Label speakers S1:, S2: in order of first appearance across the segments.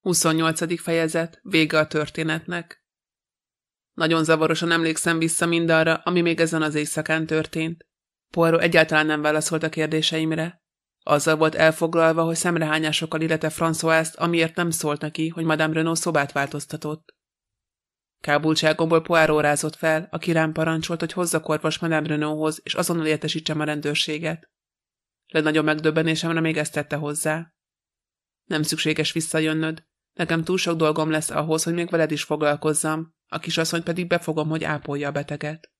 S1: 28. fejezet, vége a történetnek. Nagyon zavarosan emlékszem vissza mindarra, ami még ezen az éjszakán történt. Poirot egyáltalán nem válaszolt a kérdéseimre. Azzal volt elfoglalva, hogy szemrehányásokkal illete François-t, amiért nem szólt neki, hogy Madame Renault szobát változtatott. Kábultságomból Poirot rázott fel, aki rám parancsolt, hogy hozza korvas Madame Renaulthoz, és azonnal értesítsem a rendőrséget. Legnagyobb megdöbbenésemre még ezt tette hozzá. Nem szükséges visszajönnöd, Nekem túl sok dolgom lesz ahhoz, hogy még veled is foglalkozzam, a kisasszony pedig befogom, hogy ápolja a beteget.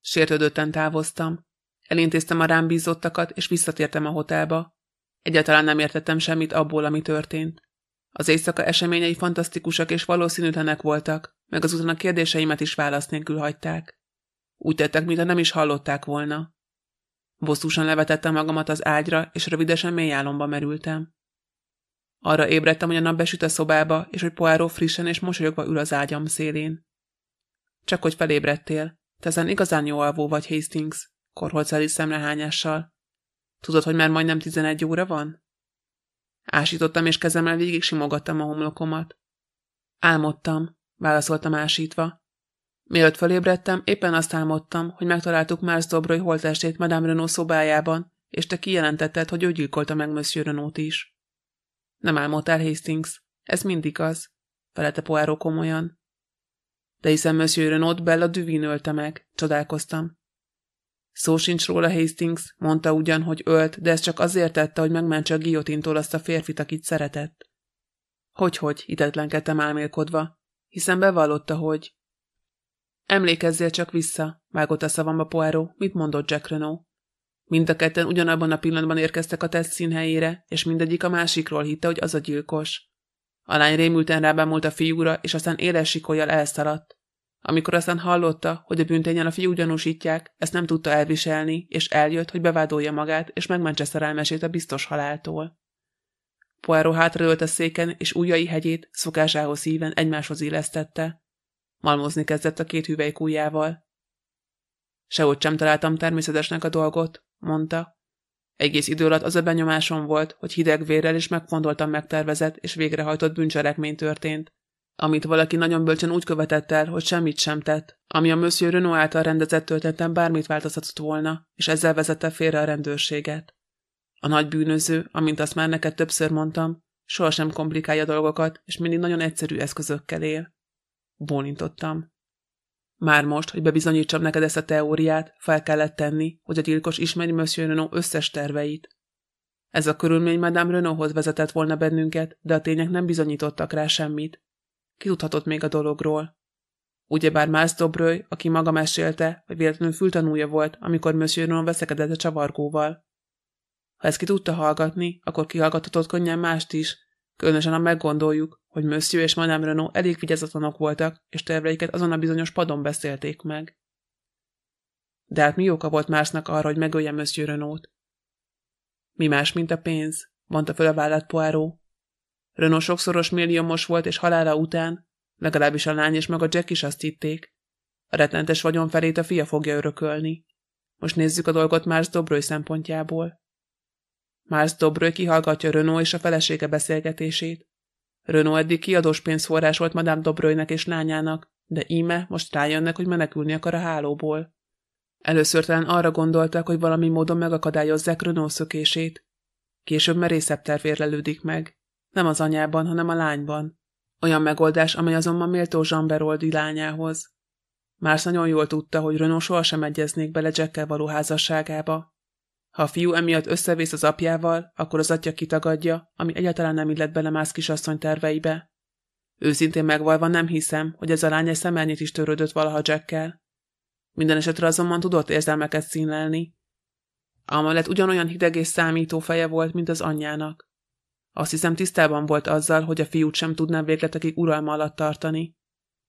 S1: Sértődötten távoztam. Elintéztem a rám bízottakat, és visszatértem a hotelba. Egyáltalán nem értettem semmit abból, ami történt. Az éjszaka eseményei fantasztikusak és valószínűtlenek voltak, meg azután a kérdéseimet is válasz nélkül hagyták. Úgy tettek, mintha nem is hallották volna. Bosszúsan levetettem magamat az ágyra, és rövidesen mély álomba merültem. Arra ébredtem, hogy a nap besüt a szobába, és hogy Poirot frissen és mosolyogva ül az ágyam szélén. Csak hogy felébredtél. Te ezen igazán jó alvó vagy, Hastings, korholt Alice szemrehányással. Tudod, hogy már majdnem tizenegy óra van? Ásítottam, és kezemmel végig simogattam a homlokomat. Álmodtam, válaszoltam ásítva. Mielőtt felébredtem, éppen azt álmodtam, hogy megtaláltuk Mars Dobroly holtestét Madame Renault szobájában, és te kijelentetted, hogy ő gyilkolta meg Monsieur Renault is. Nem álmodtál, Hastings. Ez mindig az. Felelte Poirot komolyan. De hiszen Monsieur Renaud Bella Duvin ölte meg, csodálkoztam. Szó sincs róla, Hastings, mondta ugyan, hogy ölt, de ez csak azért tette, hogy megmentse a guillotintól azt a férfit, akit szeretett. Hogy-hogy, hitetlenkedtem álmélkodva, hiszen bevallotta, hogy... Emlékezzél csak vissza, vágott a szavamba Poirot, mit mondott Jack Renault. Mind a ketten ugyanabban a pillanatban érkeztek a teszt színhelyére, és mindegyik a másikról hitte, hogy az a gyilkos. A lány rémülten rábámult a fiúra, és aztán éles sikolyjal elszaladt. Amikor aztán hallotta, hogy a büntényen a fiú gyanúsítják, ezt nem tudta elviselni, és eljött, hogy bevádolja magát, és megmentse szerelmesét a biztos haláltól. Poirot hátradőlt a széken, és ujjai hegyét szokásához híven egymáshoz illesztette. Malmozni kezdett a két hüvelykújjával. Sehogy sem találtam természetesnek a dolgot, mondta. Egész idő alatt az a benyomásom volt, hogy hideg vérrel is megfontoltam megtervezett és végrehajtott bűncselekmény történt, amit valaki nagyon bölcsen úgy követett el, hogy semmit sem tett, ami a Monsieur Renault által rendezett történetem bármit változtatott volna, és ezzel vezette félre a rendőrséget. A nagy bűnöző, amint azt már neked többször mondtam, sohasem komplikálja dolgokat, és mindig nagyon egyszerű eszközökkel él. Bólintottam. Már most, hogy bebizonyítsam neked ezt a teóriát, fel kellett tenni, hogy a gyilkos ismeri Monsieur Renault összes terveit. Ez a körülmény Madame Renaulthoz vezetett volna bennünket, de a tények nem bizonyítottak rá semmit. Ki tudhatott még a dologról? Ugyebár Mász Dobröly, aki maga mesélte, hogy véletlenül fültanúja volt, amikor Monsieur Renault veszekedett a csavargóval. Ha ezt ki tudta hallgatni, akkor kihallgathatott könnyen mást is, különösen ha meggondoljuk, hogy Monsieur és Madame Renault elég vigyázatlanok voltak, és terveiket azon a bizonyos padon beszélték meg. De hát mi oka volt másnak arra, hogy megölje Monsieur Renault? Mi más, mint a pénz, mondta föl a vállát Poirot. Renault sokszoros milliómos volt, és halála után, legalábbis a lány és a Jack is azt hitték. A retlentes vagyon felét a fia fogja örökölni. Most nézzük a dolgot más Dobroly szempontjából. Mars Dobroly kihallgatja Renault és a felesége beszélgetését. Renault eddig kiadós pénzforrás volt Madame Dobrőjnek és lányának, de íme most rájönnek, hogy menekülni akar a hálóból. Először talán arra gondoltak, hogy valami módon megakadályozzák Renault szökését. Később merészebb terv érlelődik meg. Nem az anyában, hanem a lányban. Olyan megoldás, amely azonban méltó Jean Beroldi lányához. Mársz nagyon jól tudta, hogy Renault sohasem egyeznék bele Jackkel való házasságába. Ha a fiú emiatt összevész az apjával, akkor az atya kitagadja, ami egyáltalán nem illet bele más kisasszony terveibe. Őszintén megvalva nem hiszem, hogy ez a lány egy szemelnyit is törődött valaha Jackkel. Minden esetre azonban tudott érzelmeket színlelni. Amellett ugyanolyan hideg és számító feje volt, mint az anyjának. Azt hiszem tisztában volt azzal, hogy a fiút sem tudná végletekig uralma alatt tartani.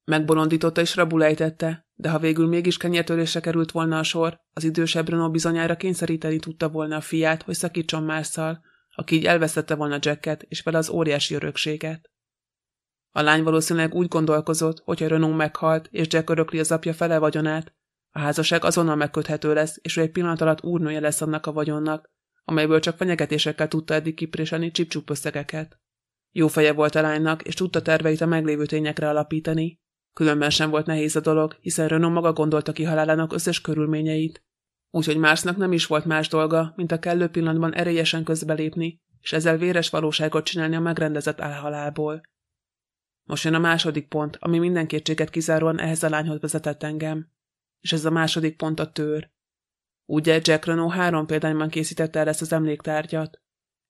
S1: Megbolondította és rabulejtette, de ha végül mégis kenyertörésre került volna a sor, az idősebb Renault bizonyára kényszeríteni tudta volna a fiát, hogy szakítson Másszal, aki így elvesztette volna Jacket és vele az óriási örökséget. A lány valószínűleg úgy gondolkozott, hogy a Renault meghalt, és Jack örökli az apja fele vagyonát, a házasság azonnal megköthető lesz, és ő egy pillanat alatt úrnője lesz annak a vagyonnak, amelyből csak fenyegetésekkel tudta eddig kipréselni csipcsup összegeket. Jó feje volt a lánynak, és tudta terveit a meglévő tényekre alapítani. Különben sem volt nehéz a dolog, hiszen Renault maga gondolta ki halálának összes körülményeit. Úgyhogy Marsnak nem is volt más dolga, mint a kellő pillanatban erélyesen közbelépni, és ezzel véres valóságot csinálni a megrendezett elhalálból. Most jön a második pont, ami minden kétséget kizáróan ehhez a lányhoz vezetett engem. És ez a második pont a tőr. Ugye Jack Renault három példányban készítette el ezt az emléktárgyat.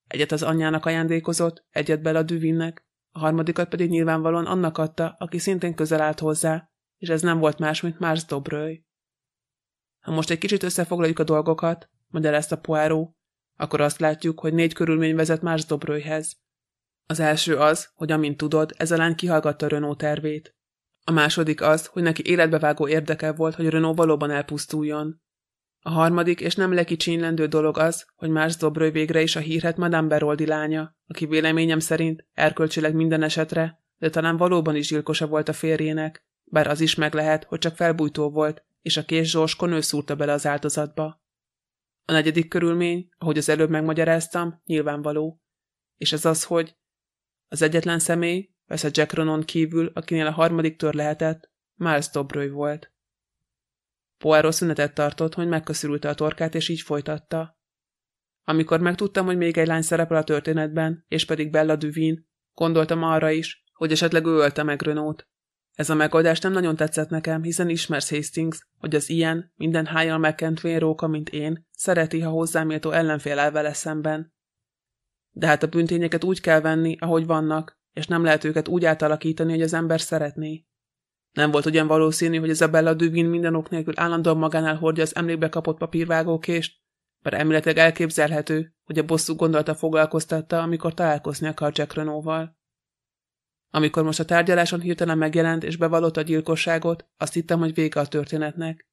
S1: Egyet az anyjának ajándékozott, egyet bele a Düvinnek, a harmadikat pedig nyilvánvalóan annak adta, aki szintén közel állt hozzá, és ez nem volt más, mint Mars Dobröly. Ha most egy kicsit összefoglaljuk a dolgokat, magyarázta Poirot, akkor azt látjuk, hogy négy körülmény vezet Mars Dobrölyhez. Az első az, hogy amint tudod, ez a lány kihallgatta Renault tervét. A második az, hogy neki életbevágó érdeke volt, hogy Renault valóban elpusztuljon. A harmadik és nem lekicsinylendő dolog az, hogy Mars Dobröly végre is a hírhet Madame Beroldi lánya, aki véleményem szerint erkölcsileg minden esetre, de talán valóban is gyilkosa volt a férjének, bár az is meg lehet, hogy csak felbújtó volt, és a kés Zsorskon ő szúrta bele az áldozatba. A negyedik körülmény, ahogy az előbb megmagyaráztam, nyilvánvaló. És ez az, hogy az egyetlen személy, persze Jack Ronon kívül, akinél a harmadik tör lehetett, Miles Dobröly volt. Poirot szünetet tartott, hogy megköszörülte a torkát, és így folytatta. Amikor megtudtam, hogy még egy lány szerepel a történetben, és pedig Bella Duvin, gondoltam arra is, hogy esetleg ő ölte meg Renault. Ez a megoldás nem nagyon tetszett nekem, hiszen ismersz Hastings, hogy az ilyen, minden hájjal megkent róka, mint én, szereti, ha hozzáméltó ellenfél el vele szemben. De hát a büntényeket úgy kell venni, ahogy vannak, és nem lehet őket úgy átalakítani, hogy az ember szeretné. Nem volt ugyan valószínű, hogy Bella Duvin minden ok nélkül állandóan magánál hordja az emlékbe kapott papírvágókést, bár emléletileg elképzelhető, hogy a bosszú gondolata foglalkoztatta, amikor találkozni akar Jack Renault-val. Amikor most a tárgyaláson hirtelen megjelent és bevallott a gyilkosságot, azt hittem, hogy vége a történetnek.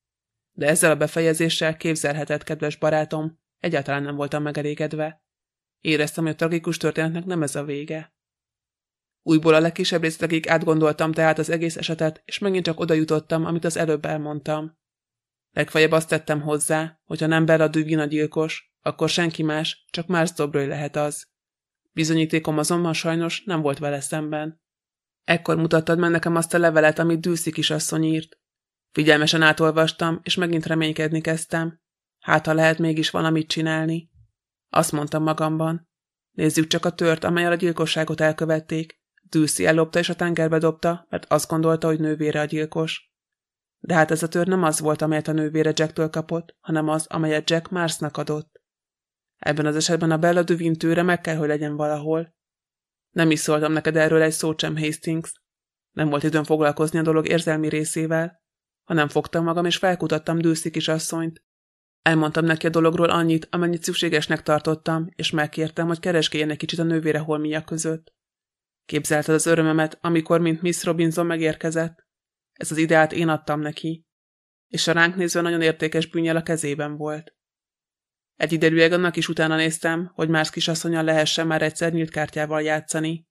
S1: De ezzel a befejezéssel képzelhetett, kedves barátom, egyáltalán nem voltam megelégedve. Éreztem, hogy a tragikus történetnek nem ez a vége. Újból a legkisebb részletekig átgondoltam tehát az egész esetet, és megint csak oda jutottam, amit az előbb elmondtam. Legfeljebb azt tettem hozzá, hogy ha nem Bella Duvin a gyilkos, akkor senki más, csak más Dobröly lehet az. Bizonyítékom azonban sajnos nem volt vele szemben. Ekkor mutattad meg nekem azt a levelet, amit Dűszi kisasszony írt. Figyelmesen átolvastam, és megint reménykedni kezdtem. Hát, ha lehet mégis valamit csinálni. Azt mondtam magamban. Nézzük csak a tört, amelyel a gyilkosságot elkövették. Dűszi ellopta és a tengerbe dobta, mert azt gondolta, hogy nővére a gyilkos. De hát ez a tör nem az volt, amelyet a nővére Jacktől kapott, hanem az, amelyet Jack Marsnak adott. Ebben az esetben a Bella Duvin tőre meg kell, hogy legyen valahol. Nem is szóltam neked erről egy szót sem, Hastings. Nem volt időm foglalkozni a dolog érzelmi részével, hanem fogtam magam és felkutattam Dűszi kisasszonyt. Elmondtam neki a dologról annyit, amennyit szükségesnek tartottam, és megkértem, hogy keresgéljen egy kicsit a nővére holmia között. Képzelted az örömemet, amikor, mint Miss Robinson megérkezett? Ez az ideát én adtam neki. És a ránk nézve nagyon értékes bűnjel a kezében volt. Egy idejűleg annak is utána néztem, hogy más kisasszonyal lehessen már egyszer nyílt kártyával játszani.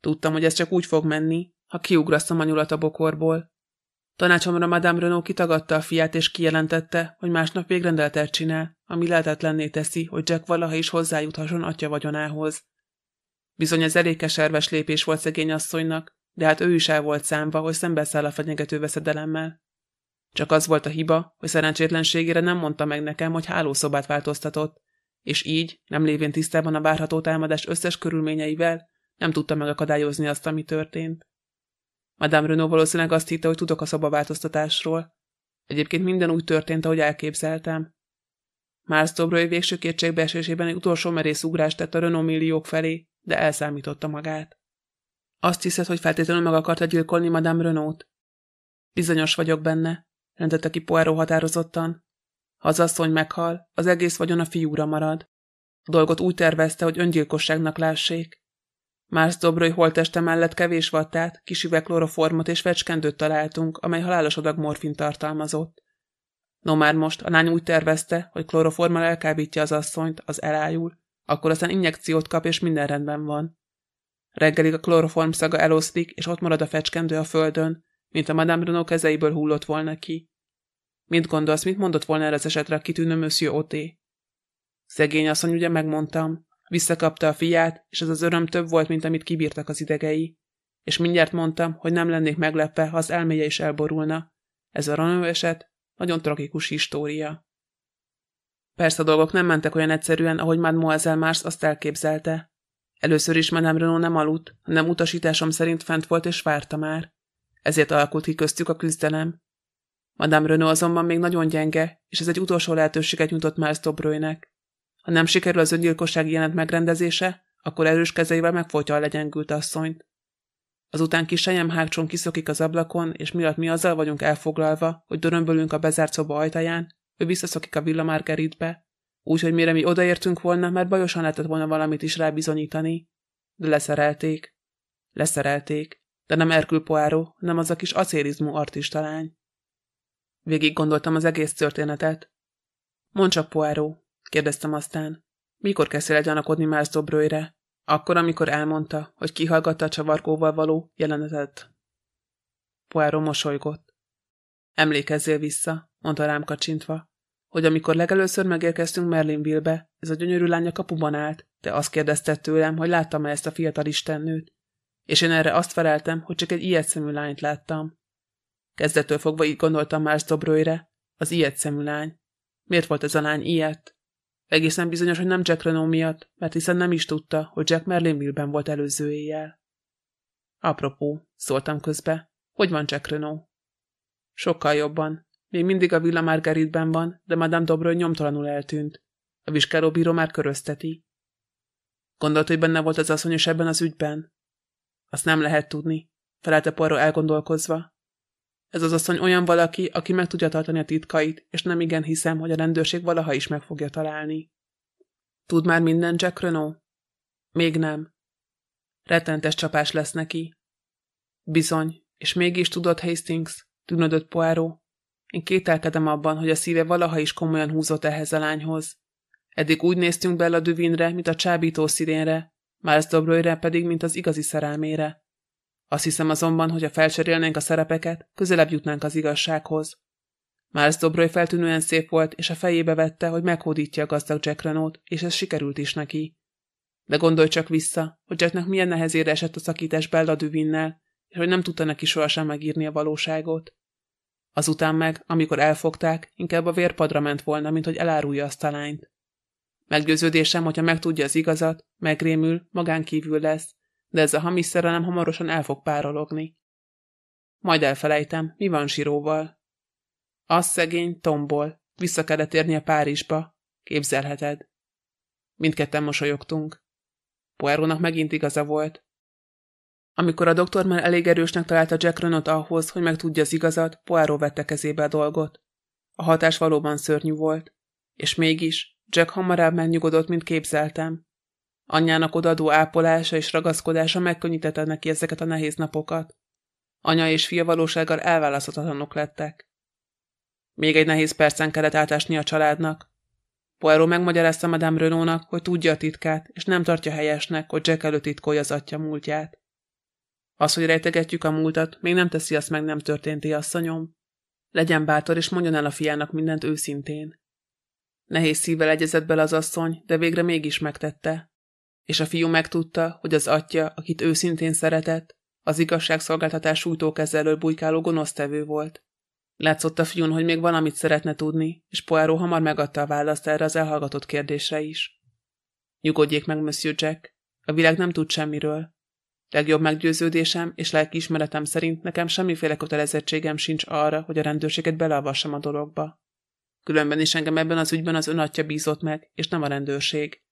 S1: Tudtam, hogy ez csak úgy fog menni, ha kiugrasztom a nyulat a bokorból. Tanácsomra Madame Renault kitagadta a fiát és kijelentette, hogy másnap végrendeltet csinál, ami lehetetlenné teszi, hogy Jack valaha is hozzájuthasson atya vagyonához. Bizony ez elég keserves lépés volt szegény asszonynak, de hát ő is el volt számva, hogy szembeszáll a fenyegető veszedelemmel. Csak az volt a hiba, hogy szerencsétlenségére nem mondta meg nekem, hogy hálószobát változtatott, és így, nem lévén tisztában a várható támadás összes körülményeivel, nem tudta megakadályozni azt, ami történt. Madame Renault valószínűleg azt hitte, hogy tudok a szobaváltoztatásról. Egyébként minden úgy történt, ahogy elképzeltem. Mars Dobroy végső kétségbeesésében egy utolsó merész ugrást tett a Renault milliók felé, de elszámította magát. Azt hiszed, hogy feltétlenül meg akarta gyilkolni Madame Renault? Bizonyos vagyok benne, rendette ki Poirot határozottan. Ha az asszony meghal, az egész vagyon a fiúra marad. A dolgot úgy tervezte, hogy öngyilkosságnak lássék. Mársz Dobroly holteste mellett kevés vattát, kis üvegkloroformot és fecskendőt találtunk, amely halálos adag morfin tartalmazott. No már most, a lány úgy tervezte, hogy kloroformmal elkábítja az asszonyt, az elájul, akkor aztán injekciót kap és minden rendben van. Reggelig a kloroform szaga eloszlik, és ott marad a fecskendő a földön, mint a Madame Renault kezeiből hullott volna ki. Mit gondolsz, mit mondott volna erre az esetre a kitűnő Monsieur Oté? Szegény asszony, ugye megmondtam, Visszakapta a fiát, és ez az öröm több volt, mint amit kibírtak az idegei. És mindjárt mondtam, hogy nem lennék meglepve, ha az elméje is elborulna. Ez a Ronő eset nagyon tragikus história. Persze a dolgok nem mentek olyan egyszerűen, ahogy Mademoiselle Mars azt elképzelte. Először is Madame Renault nem aludt, hanem utasításom szerint fent volt és várta már. Ezért alakult ki köztük a küzdelem. Madame Renault azonban még nagyon gyenge, és ez egy utolsó lehetőséget nyújtott Miles Dobrőnek. Ha nem sikerül az öngyilkossági jelent megrendezése, akkor erős kezeivel megfojtja a legyengült asszonyt. Azután kis sejem hágcson kiszokik az ablakon, és miatt mi azzal vagyunk elfoglalva, hogy dörömbölünk a bezárt szoba ajtaján, ő visszaszokik a Villa Margaritbe, úgyhogy mire mi odaértünk volna, mert bajosan lehetett volna valamit is rábizonyítani. De leszerelték. Leszerelték. De nem Erkül Poáró, hanem az a kis acélizmú artistalány. Végig gondoltam az egész történetet. Mondd csak, Poáró, kérdeztem aztán. Mikor kezdtél el gyanakodni Miles Dobrőire? Akkor, amikor elmondta, hogy kihallgatta a csavarkóval való jelenetet. Poáró mosolygott. Emlékezzél vissza, mondta rám kacsintva, hogy amikor legelőször megérkeztünk Merlinville-be, ez a gyönyörű lány kapuban állt, de azt kérdezte tőlem, hogy láttam-e ezt a fiatal istennőt. És én erre azt feleltem, hogy csak egy ilyet szemű lányt láttam. Kezdettől fogva így gondoltam Mars Dobrőire, az ilyet szemű lány. Miért volt ez a lány ilyet? Egészen bizonyos, hogy nem Jack Renault miatt, mert hiszen nem is tudta, hogy Jack Merlinville-ben volt előző éjjel. Apropó, szóltam közbe, hogy van Jack Renault? Sokkal jobban. Még mindig a Villa Margaritben van, de Madame Dobroy nyomtalanul eltűnt. A vizsgálóbíró már körözteti. Gondolt, hogy benne volt az asszonyos ebben az ügyben? Azt nem lehet tudni, felelte Poirot elgondolkozva. Ez az asszony olyan valaki, aki meg tudja tartani a titkait, és nem igen hiszem, hogy a rendőrség valaha is meg fogja találni. Tud már minden Jack Renault? Még nem. Rettentes csapás lesz neki. Bizony, és mégis tudod, Hastings, tűnödött Poirot. Én kételkedem abban, hogy a szíve valaha is komolyan húzott ehhez a lányhoz. Eddig úgy néztünk bele a düvinre, mint a csábító szirénre, Miles Dobroyre pedig, mint az igazi szerelmére. Azt hiszem azonban, hogy ha felcserélnénk a szerepeket, közelebb jutnánk az igazsághoz. Miles Dobroy feltűnően szép volt, és a fejébe vette, hogy meghódítja a gazdag Jack Renault, és ez sikerült is neki. De gondolj csak vissza, hogy Jacknek milyen nehezére esett a szakítás Bella Düvinnel, és hogy nem tudta neki sohasem megírni a valóságot. Azután meg, amikor elfogták, inkább a vérpadra ment volna, mint hogy elárulja azt a lányt. Meggyőződésem, hogyha megtudja az igazat, megrémül, magán kívül lesz, de ez a hamis szerelem hamarosan el fog párologni. Majd elfelejtem, mi van Siróval. Az szegény tombol, vissza kellett érni a Párizsba, képzelheted. Mindketten mosolyogtunk. Poirónak megint igaza volt. Amikor a doktor már elég erősnek találta Jack Renot ahhoz, hogy megtudja az igazat, Poirot vette kezébe a dolgot. A hatás valóban szörnyű volt. És mégis, Jack hamarabb megnyugodott, mint képzeltem. Anyjának odadó ápolása és ragaszkodása megkönnyítette neki ezeket a nehéz napokat. Anya és fia valósággal elválaszthatatlanok lettek. Még egy nehéz percen kellett átásni a családnak. Poirot megmagyarázta Madame Renault-nak, hogy tudja a titkát, és nem tartja helyesnek, hogy Jack előtt titkolja az atya múltját. Az, hogy rejtegetjük a múltat, még nem teszi azt meg nem történti, asszonyom. Legyen bátor, és mondjon el a fiának mindent őszintén. Nehéz szívvel egyezett bele az asszony, de végre mégis megtette. És a fiú megtudta, hogy az atya, akit őszintén szeretett, az igazságszolgáltatás sújtókezelő bujkáló gonosztevő volt. Látszott a fiún, hogy még valamit szeretne tudni, és Poirot hamar megadta a választ erre az elhallgatott kérdésre is. Nyugodjék meg, Monsieur Jack. A világ nem tud semmiről. Legjobb meggyőződésem és lelkiismeretem szerint nekem semmiféle kötelezettségem sincs arra, hogy a rendőrséget beleavassam a dologba. Különben is engem ebben az ügyben az önatja bízott meg, és nem a rendőrség.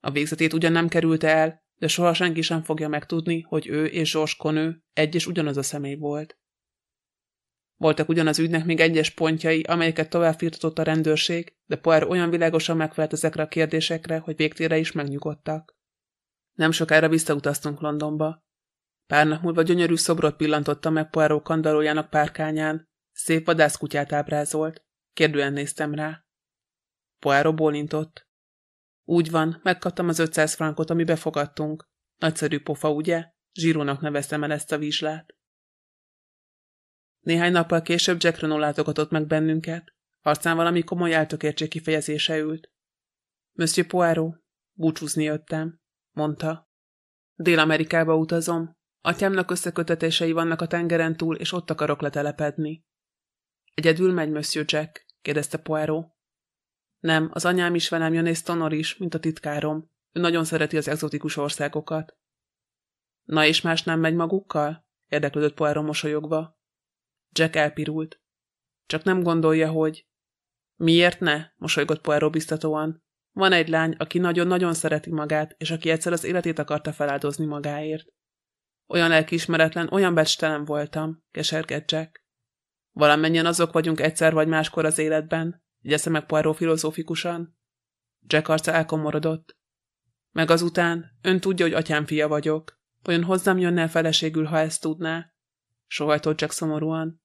S1: A végzetét ugyan nem kerülte el, de soha senki sem fogja megtudni, hogy ő és Zsors Konő egy és ugyanaz a személy volt. Voltak ugyanaz ügynek még egyes pontjai, amelyeket tovább firtatott a rendőrség, de Poir olyan világosan megfelelt ezekre a kérdésekre, hogy végtére is megnyugodtak. Nem sokára visszautaztunk Londonba. Pár nap múlva gyönyörű szobrot pillantotta meg Poirot kandalójának párkányán. Szép vadászkutyát ábrázolt. Kérdően néztem rá. Poirot bólintott. Úgy van, megkaptam az 500 frankot, ami befogadtunk. Nagyszerű pofa, ugye? Zsírónak neveztem el ezt a vizslát. Néhány nappal később Jack Renault látogatott meg bennünket. Arcán valami komoly eltökértség kifejezése ült. Monsieur Poirot, Búcsúzni jöttem, mondta. Dél-Amerikába utazom. Atyámnak összekötetései vannak a tengeren túl, és ott akarok letelepedni. Egyedül megy Monsieur Jack? kérdezte Poirot. Nem, az anyám is velem jön, és Tonor is, mint a titkárom. Ő nagyon szereti az egzotikus országokat. Na és más nem megy magukkal? érdeklődött Poirot mosolyogva. Jack elpirult. Csak nem gondolja, hogy... Miért ne? mosolygott Poirot biztatóan. Van egy lány, aki nagyon-nagyon szereti magát, és aki egyszer az életét akarta feláldozni magáért. Olyan lelkiismeretlen, olyan becstelen voltam, kesergett Jack. Valamennyien azok vagyunk egyszer vagy máskor az életben, jegyesze meg Poirot filozófikusan. Jack arca elkomorodott. Meg azután, ön tudja, hogy atyám fia vagyok. Olyan hozzám jönne el feleségül, ha ezt tudná? Sohajtott Jack szomorúan.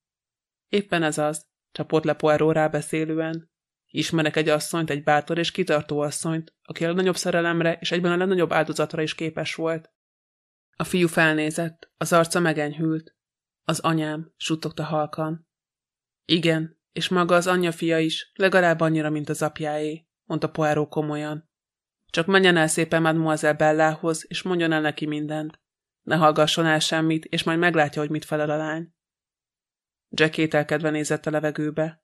S1: Éppen ez az, csapott le Poirot rábeszélően. Ismerek egy asszonyt, egy bátor és kitartó asszonyt, aki a legnagyobb szerelemre és egyben a legnagyobb áldozatra is képes volt. A fiú felnézett, az arca megenyhült. Az anyám, suttogta halkan. Igen, és maga az anyja fia is, legalább annyira, mint az apjáé, mondta Poirot komolyan. Csak menjen el szépen Mademoiselle Bellához, és mondjon el neki mindent. Ne hallgasson el semmit, és majd meglátja, hogy mit felel a lány. Jack kételkedve nézett a levegőbe.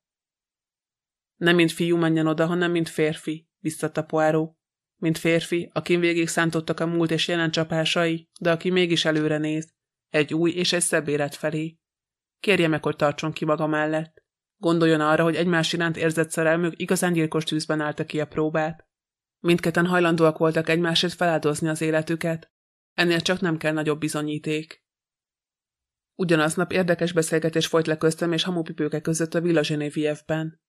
S1: Nem mint fiú menjen oda, hanem mint férfi, biztatta Poirot. Mint férfi, akin végig szántottak a múlt és jelen csapásai, de aki mégis előre néz, egy új és egy szebb élet felé. Kérje meg, hogy tartson ki maga mellett. Gondoljon arra, hogy egymás iránt érzett szerelmük igazán gyilkos tűzben állta ki a próbát. Mindketten hajlandóak voltak egymásért feláldozni az életüket. Ennél csak nem kell nagyobb bizonyíték. Ugyanaznap érdekes beszélgetés folyt le köztem és hamupipőke között a Villa Genevieve-ben.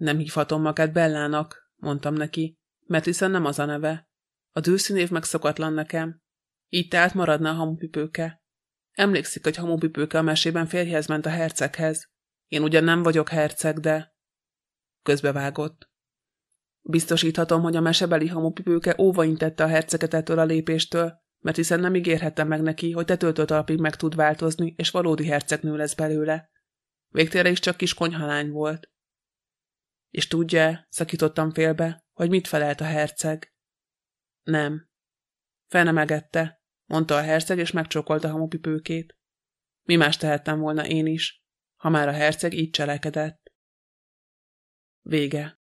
S1: Nem hívhatom magát Bellának, mondtam neki, mert hiszen nem az a neve. A dőszínév megszokatlan nekem. Így tehát maradna a hamupipőke. Emlékszik, hogy hamupipőke a mesében férjhez ment a herceghez. Én ugyan nem vagyok herceg, de... Közbevágott. Biztosíthatom, hogy a mesebeli hamupipőke óva intette a herceget ettől a lépéstől, mert hiszen nem ígérhettem meg neki, hogy tetőtől talpig meg tud változni, és valódi hercegnő lesz belőle. Végtére is csak kis konyhalány volt. És tudja, szakítottam félbe, hogy mit felelt a herceg. Nem. Fenemegette, mondta a herceg, és megcsókolta a hamupipőkét. Mi más tehettem volna én is, ha már a herceg így cselekedett. Vége.